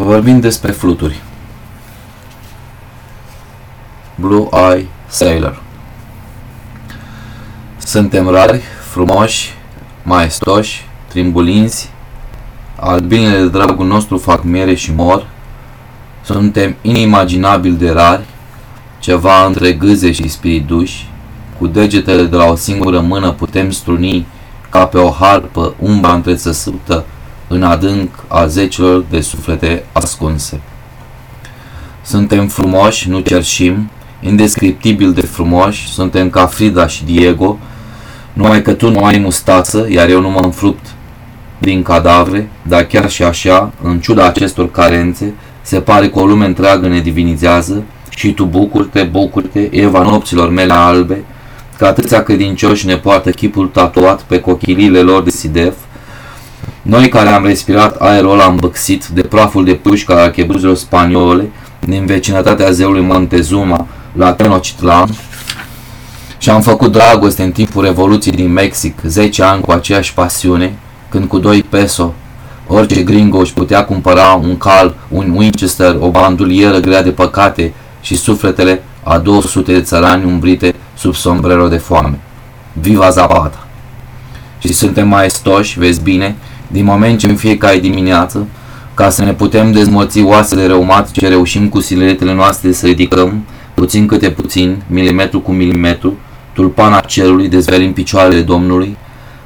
Vorbim despre fluturi. Blue Eye Sailor. Suntem rari, frumoși, maestoși, trimbulinzi, albinele de dragul nostru fac miere și mor, suntem inimaginabil de rari, ceva între gâze și spiriduși, cu degetele de la o singură mână putem struni ca pe o harpă umbra întrețăsută în adânc a zecilor de suflete ascunse. Suntem frumoși, nu cerșim, indescriptibil de frumoși, suntem ca Frida și Diego, numai că tu nu ai mustață, iar eu nu mă înfrupt din cadavre, dar chiar și așa, în ciuda acestor carențe, se pare că o lume întreagă ne divinizează și tu bucurte, bucurte, Eva nopților mele albe, că atâția credincioși ne poartă chipul tatuat pe cochiliile lor de sidef, noi care am respirat aerul ăla îmbăxit de praful de pușcă al archebuzelor spaniole din vecinătatea zeului Montezuma la Tenochtitlan și am făcut dragoste în timpul Revoluției din Mexic 10 ani cu aceeași pasiune, când cu 2 peso orice gringo își putea cumpăra un cal, un Winchester, o bandulieră grea de păcate și sufletele a 200 de țărani umbrite sub sombrero de foame. Viva Zapata! Și suntem maestoși, vezi bine, din moment ce în fiecare dimineață, ca să ne putem dezmolți oasele reumatice, reușim cu siluetele noastre să ridicăm, puțin câte puțin, milimetru cu milimetru, tulpana cerului, dezvelim picioarele Domnului,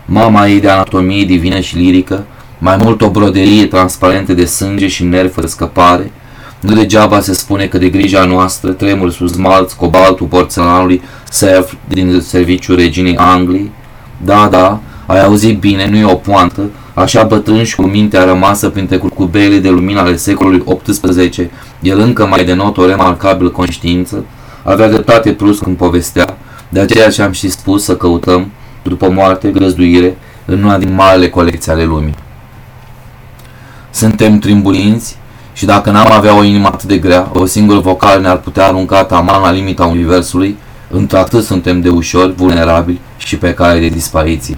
mama ei de anatomie divină și lirică, mai mult o broderie transparentă de sânge și nervi fără scăpare, nu degeaba se spune că de grija noastră tremur sus smalț, cobaltul porțelanului serv din serviciul reginei Anglii. Da, da, ai auzit bine, nu e o poantă, așa bătrân și cu mintea rămasă printre curcubele de lumină ale secolului XVIII, el încă mai denot o remarcabilă conștiință, avea dreptate plus când povestea, de aceea ce am și spus să căutăm, după moarte, grăzduire, în una din marele colecții ale lumii. Suntem trimbulinți și dacă n-am avea o inimă atât de grea, o singură vocală ne-ar putea arunca taman la limita universului, într-atât suntem de ușor, vulnerabili și pe cale de dispariție.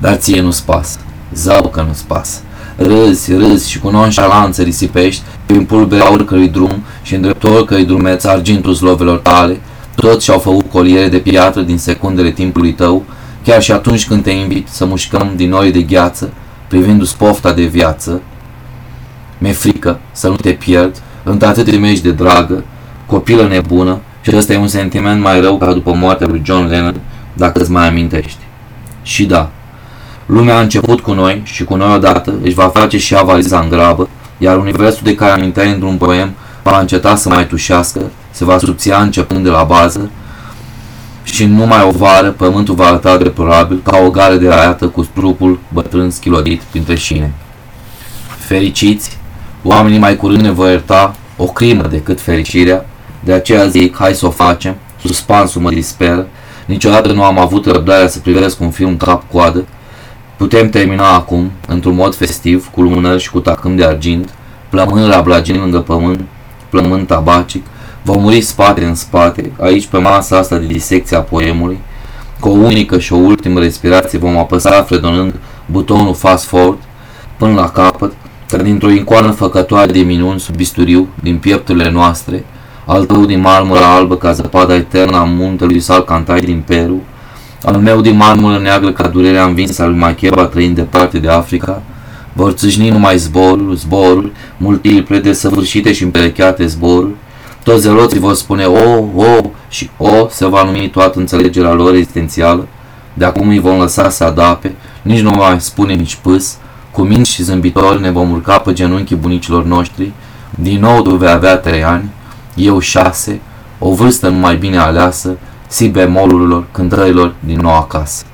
Dar ție nu-ți pasă. Zău că nu-ți pasă. Râzi, râzi și cu nonșalanță risipești prin pulberea oricărui drum și în dreptul oricărui drumeț argintul slovelor tale, toți și-au făcut coliere de piatră din secundele timpului tău, chiar și atunci când te invit să mușcăm din noi de gheață, privindu-ți pofta de viață, mi-e frică să nu te pierd, într-atât de de dragă, copilă nebună, și ăsta e un sentiment mai rău ca după moartea lui John Lennon, dacă îți mai amintești. Și da, lumea a început cu noi și cu noi odată își va face și ea valiza în grabă, iar universul de care aminteai într-un poem va înceta să mai tușească, se va subția începând de la bază și în numai o vară pământul va arăta deplorabil ca o gare de raiată cu trupul bătrân schilodit printre șine. Fericiți, oamenii mai curând ne vor ierta o crimă decât fericirea, de aceea zic, hai să o facem, suspansul mă disperă, niciodată nu am avut răbdarea să privesc un film cap-coadă, putem termina acum, într-un mod festiv, cu lumânări și cu tacâm de argint, plămând la blagin lângă pământ, plămând tabacic, vom muri spate în spate, aici pe masa asta de disecție a poemului, cu o unică și o ultimă respirație vom apăsa fredonând butonul fast forward până la capăt, dar dintr-o incoană făcătoare de minuni sub bisturiu, din piepturile noastre, al tău din marmură albă ca zăpada eternă a muntelui Salcantai din Peru, al meu din marmură neagră ca durerea învinsă al lui Macheba trăind departe de Africa, vor țâșni numai zboruri, zboruri, multiple, desăvârșite și împerecheate zboruri, toți zeloții vor spune o, o și o se va numi toată înțelegerea lor existențială, de acum îi vom lăsa să adape, nici nu mai spune nici pâs, cu minți și zâmbitori ne vom urca pe genunchii bunicilor noștri, din nou tu vei avea trei ani, eu șase, o vârstă numai bine aleasă, si bemolurilor cântărilor din noua casă.